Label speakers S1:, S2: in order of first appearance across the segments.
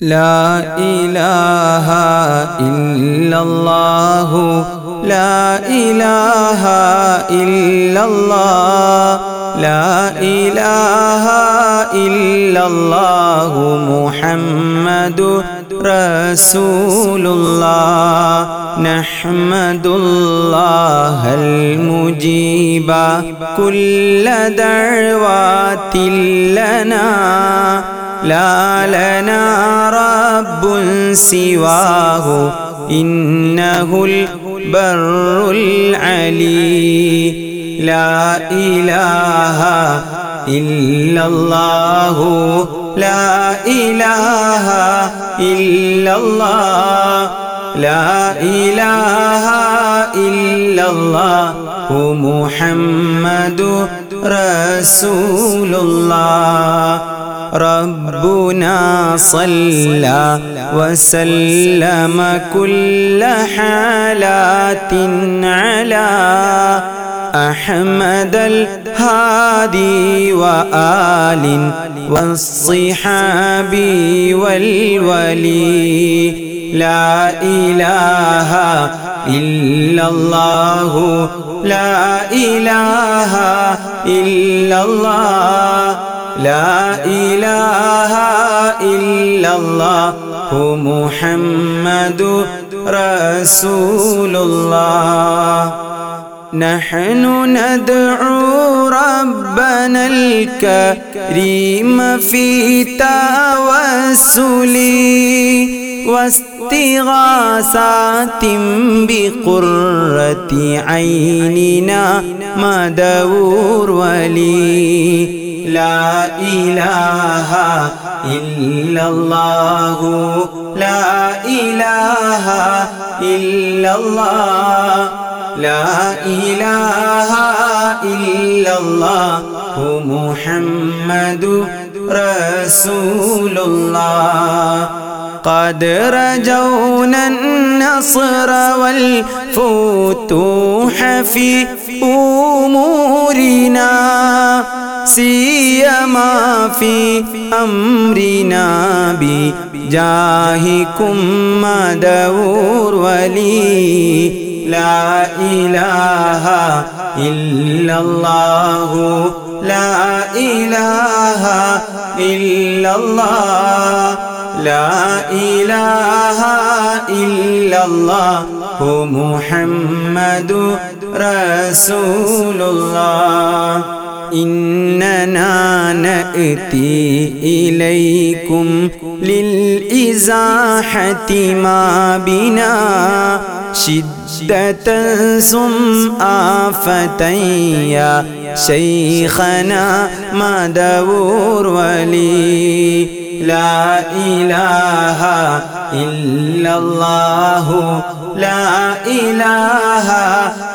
S1: لا إله إلا الله لا إله إلا الله لا إله إلا الله محمد رسول الله نحمد الله المجيب. كل دعوات لنا. لا لنا رب سواه إنه البر العلي لا إله إلا الله لا إله إلا الله لا إله إلا الله محمد رسول الله. ربنا صلى وسلم كل حالات على أحمد الهادي وآل والصحاب والولي. لا إله إلا الله. لا إله إلا الله. لا إله إلا الله محمد رسول الله نحن ندعو ربنا الكريم في توسل واستغاثات بقرة عيننا. مدور ولي. لا إله إلا الله. لا إله إلا الله. لا إله إلا الله. محمد رسول الله قد رجونا النصر والفتوح في أمورنا. سيما في أمرنا بجاهكم ما دور ولي لا إله إلا الله لا إله إلا الله لا إله إلا الله محمد رسول الله. إننا نأتي إليكم للإزاحة ما بنا شدة ثم آفة يا شيخنا ما دور ولي لا إله إلا الله لا إله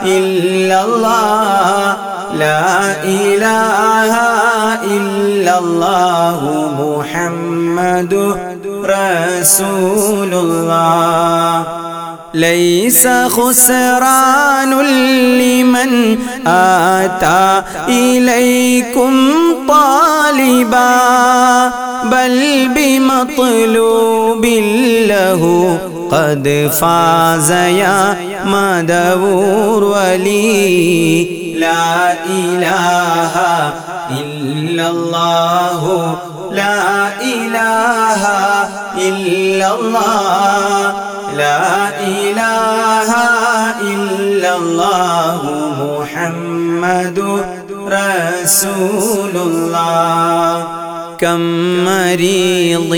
S1: إلا الله. لا إله إلا الله محمد رسول الله ليس خسران لمن آتى إليكم طالبا بل بمطلوب له قد فاز يا مدور ولي لا إله إلا الله. لا إله إلا الله. لا إله إلا الله. محمد رسول الله كم مريض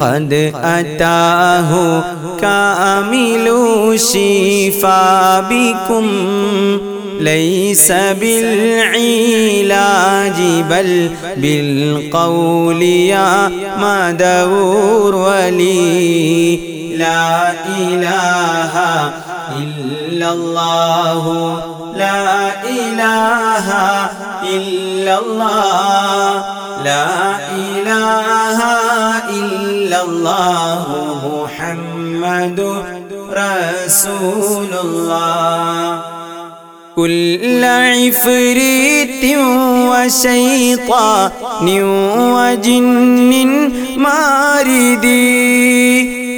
S1: قد أتاه. كامل شفاء بكم. ليس بالعلاج بل بالقول يا مدور ولي. لا إله إلا الله لا إله إلا الله لا إله إلا الله محمد رسول الله. كل عفريت وشيطان وجن ماردي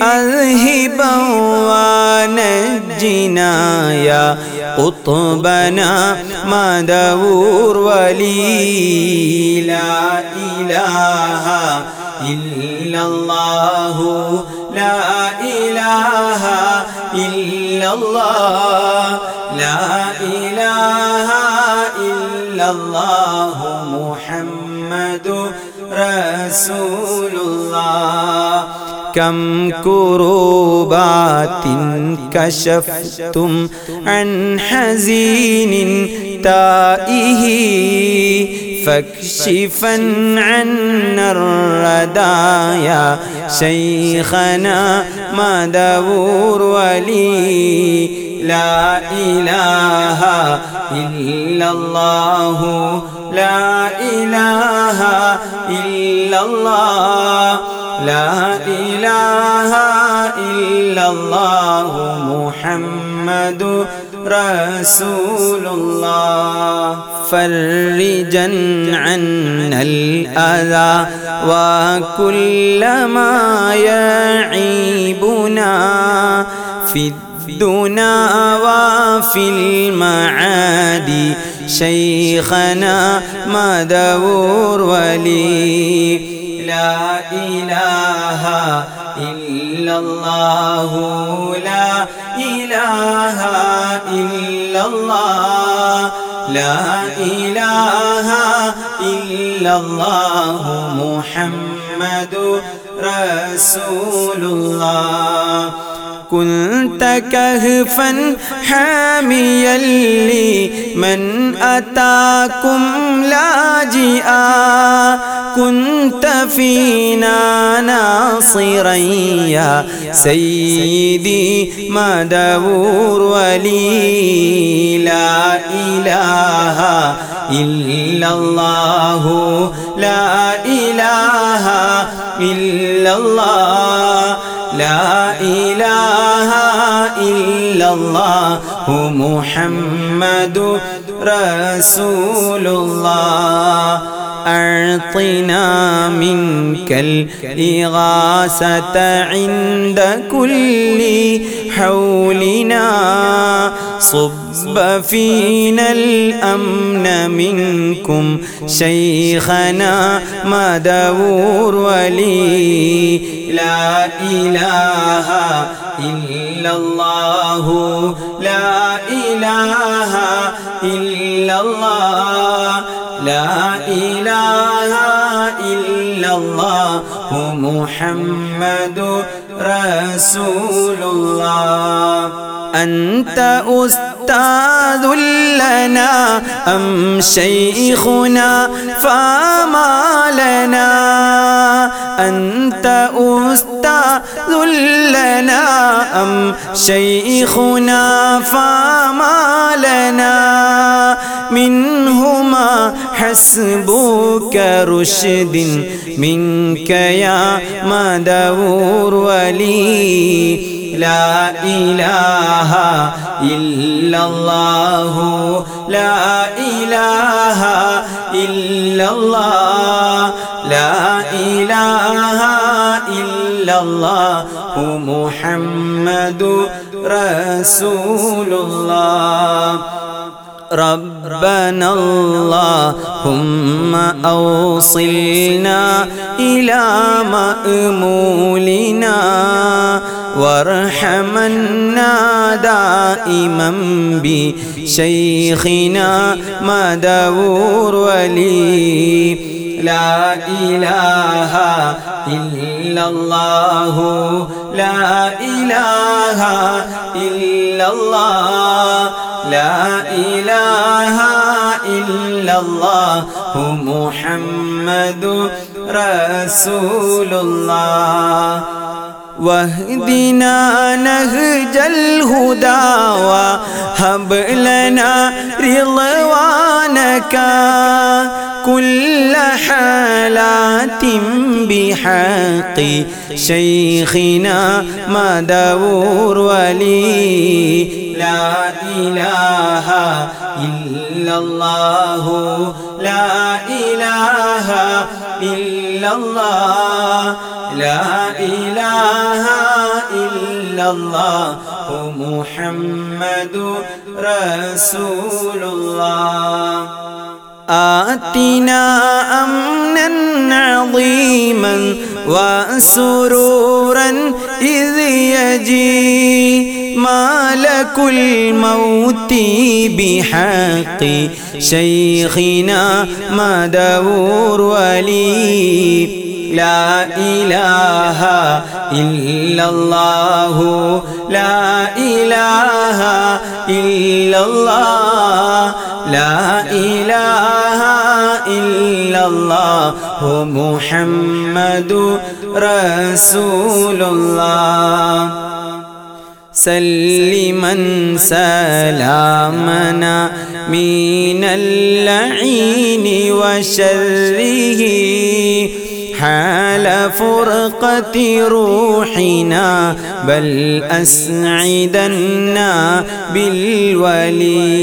S1: أذهبا ونجنا يا قطبنا ما دور ولي لا إله إلا الله لا إله إلا الله. لا إله إلا الله محمد رسول الله. كم كروبات كشفتم عن حزين تائه. فاكشفا عنا الردايا. شيخنا ما دور ولي. لا إله إلا الله. لا إله إلا الله. لا إله إلا الله. محمد رسول الله فرجا عنا الأذى وكل ما يعيبنا في الدنا وفي المعادي شيخنا ما دور ولي. لا إله إلا الله. لا إله إلا الله. لا إله إلا الله. محمد رسول الله. كنت كهفا حاميا لي من أتاكم لاجئا كنت فينا ناصرا يا سيدي ما دور ولي لا إله إلا الله لا إله إلا الله لا إله إلا الله محمد رسول الله. أعطنا منك الإغاثة عند كل حولنا. صب فينا الأمن منكم. شيخنا ما دور ولي. لا إله إلا الله. لا إله إلا الله. لا إله إلا الله. محمد رسول الله. أنت أستاذ لنا أم شيخنا؟ فما لنا؟ أنت أستاذ لنا أم شيخنا؟ فما لنا؟ منهما حسبك رشد منك يا مدور ولي. لا إله إلا الله. لا إله إلا الله. لا إله إلا الله. محمد رسول الله ربنا اللهم أوصلنا إلى مأمولنا. وارحمنا دائما بشيخنا ما دور ولي. لا إله إلا الله. لا إله إلا الله. لا إله إلا الله. محمد رسول الله. واهدنا نهج الهدى وهب لنا رضوانك كل حالات بحق شيخنا ما دور ولي لا إله إلا الله لا إله إلا الله. لا إله إلا الله. محمد رسول الله. آتنا أمنا عظيما. وسرورا إذ يجي مالك الموت بحق شيخنا ما دور ولي لا إله إلا الله لا إله إلا الله لا إله إلا الله محمد رسول الله. سلما سلامنا من اللعين وشره. حال فرقة روحنا. بل أسعدنا بالولي.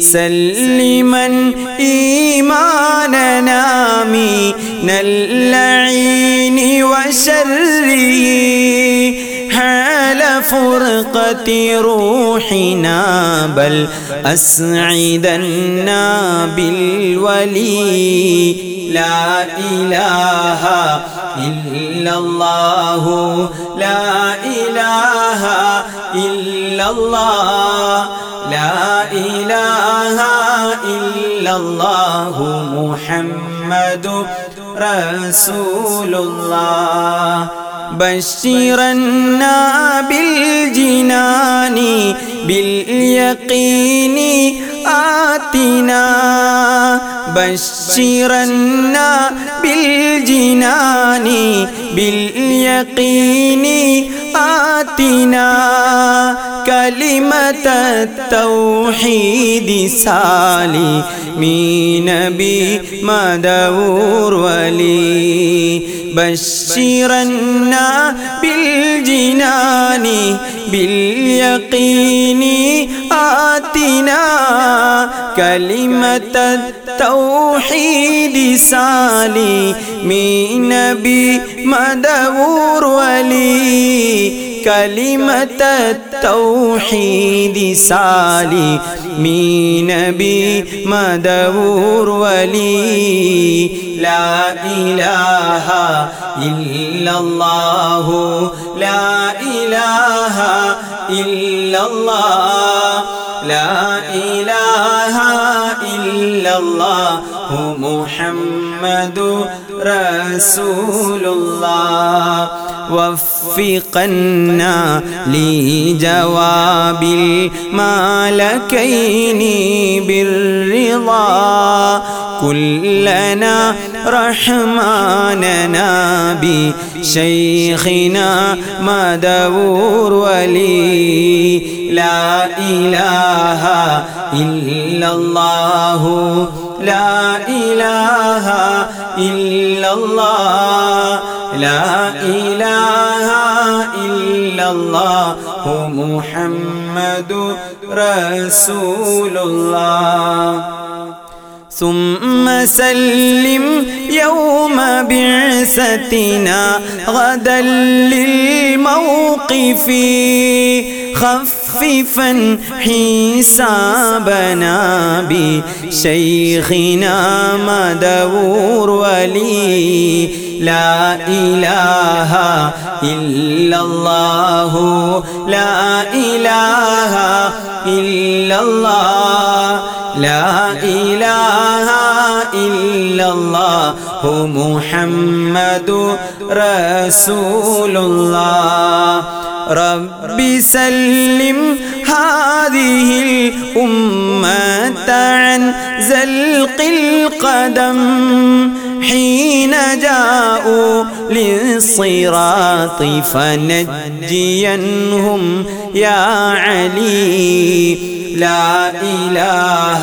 S1: سلما إيماننا من اللعين وشره حال فرقة روحنا بل أسعدنا بالولي. لا إله إلا الله لا إله إلا الله لا إله إلا الله محمد رسول الله بشرنا بالجنان باليقين آتنا بشرنا بالجنان باليقين آتنا كلمة التوحيد سالي من نبي ما دور ولي. بشرنا بالجنان باليقين آتنا. كلمة التوحيد سالي من نبي مدور ولي. كلمة التوحيد سالي. من نبي مدور ولي. لا إله إلا الله. لا إله إلا الله. لا إله إلا الله. محمد رسول الله. وفقنا لجواب المالكين بالرضا. كلنا رحماننا بشيخنا ما دور ولي. لا إله إلا الله. لا إله إلا الله. لا إله إلا الله محمد رسول الله ثم سلم يوم بعثتنا غدا للموقف خففا حسابنا بشيخنا مدور ولي. لا إله إلا الله لا إله إلا الله لا إله إلا الله محمد رسول الله رب سلم هذه الأمة عن زلق القدم. حين جاءوا للصراط فنجينهم. يا علي لا إله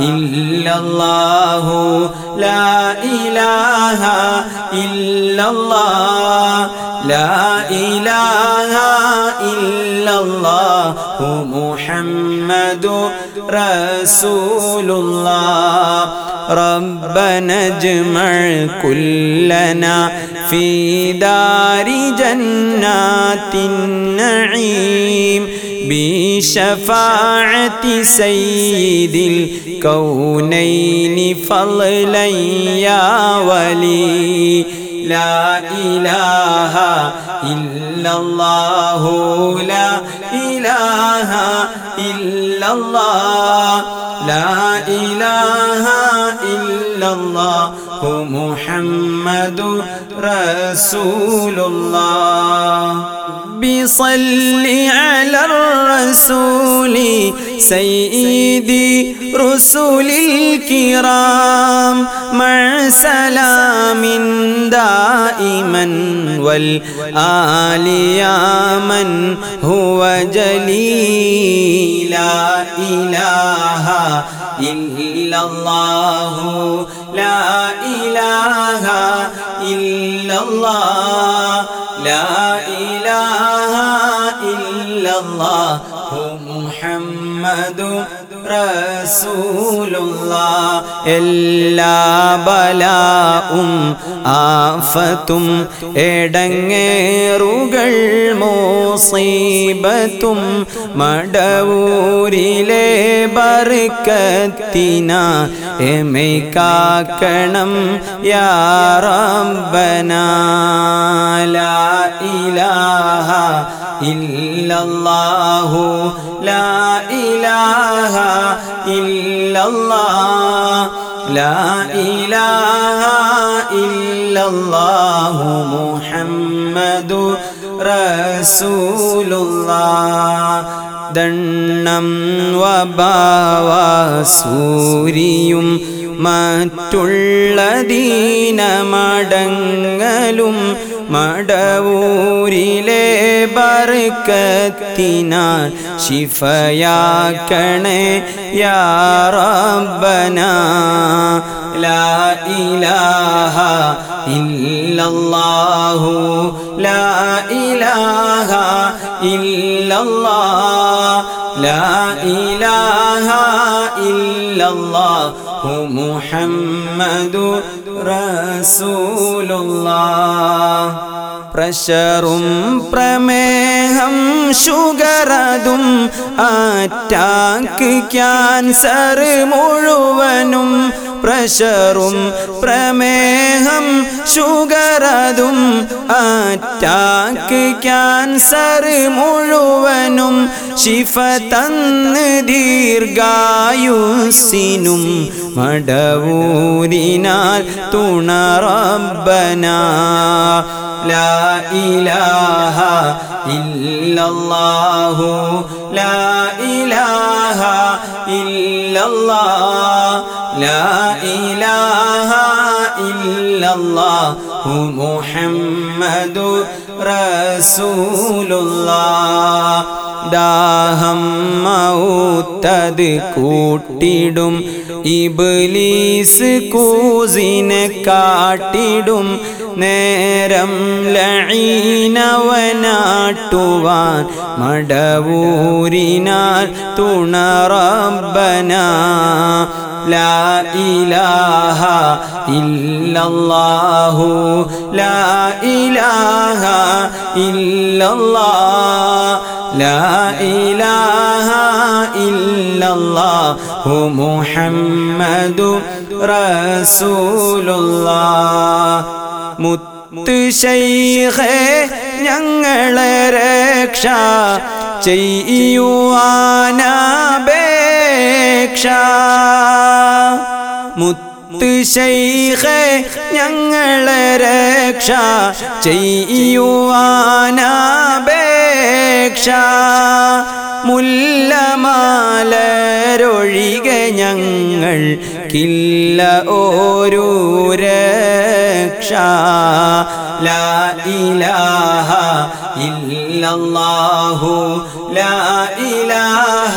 S1: إلا الله. لا إله إلا الله لا إله إلا الله محمد رسول الله ربنا اجمع كلنا في دار جنات النعيم. بشفاعة سيد الكونين فضلا يا ولي. لا إله إلا الله لا إله إلا الله لا إله إلا الله محمد رسول الله. بصل على الرسول سيدي رسل الكرام. مع سلام دائما والآل يا من هو جليل. لا إله إلا الله لا إله إلا الله لا إله അല്ലാഹു മുഹമ്മദു റസൂലുള്ള എല്ലാ ബലാവും ആഫത്തും എടങ്ങേറുകൾ മോസീബത്തും മടവൂരിലെ ബർക്കത്തിന. എമൈ കാക്കണം യാറബന ലാ ഇലാഹ ഇല്ലല്ലാഹു ലാ ഇലാഹ ഇല്ലല്ലാഹ് ലാ ഇലാഹ ഇല്ലല്ലാഹു മുഹമ്മദു റസൂലുള്ളാഹ് ദണ്ണം വബാവാസൂരിയും മറ്റുള്ള ദീനമടങ്ങലും മടവൂരിലെ ബർക്കത്തിനാൽ ശിഫയാക്കണേ യാറബന ലാ ഇലാഹ ഇല്ലല്ലാഹു ലാ ഇലാഹ ഇല്ലല്ലാഹ് ലാ ഇലാഹ ഇല്ലല്ലാഹു മുഹമ്മദു റസൂലുള്ളാഹ് പ്രഷറും പ്രമേഹം ഷുഗറതും അറ്റാക്ക് ക്യാൻസർ മുഴുവനും പ്രഷറും പ്രമേഹം ഷുഗറതും അറ്റാക്ക് ക്യാൻസർ മുഴുവനും ശിഫ തന്ന് ദീർഘായുസിനും മടവൂരിനാൽ തുണറബന لا إله إلا الله لا إله إلا الله لا إله إلا الله محمد رسول الله ദാഹം മൗത്തത് കൂട്ടിടും ഇബ്ലീസ് കൂസിനെ കാട്ടിടും നേരം ലഴീനവനാട്ടുവാൻ മടവൂരിനാൽ തുണറബന ലാ ഇലാഹ ഇല്ലല്ലാഹു ലാ ഇലാഹ ഇല്ലല്ലാഹ് ലാ ഇലാഹ ഇല്ലല്ലാഹു മുഹമ്മദു റസൂലുള്ളാഹ് മുത്ത് ശൈഖേ ഞങ്ങളെ രക്ഷ ചെയ്യുവാനപേക്ഷ മുത്ത് ഞങ്ങളെ രക്ഷ ചെയ്യുവാനപേക്ഷ. മുല്ലമാലരൊഴികെ ഞങ്ങൾ കില്ല ഓരോ രക്ഷ. ലാ ഇലാഹ ഇല്ലല്ലാഹു ലാ ഇലാഹ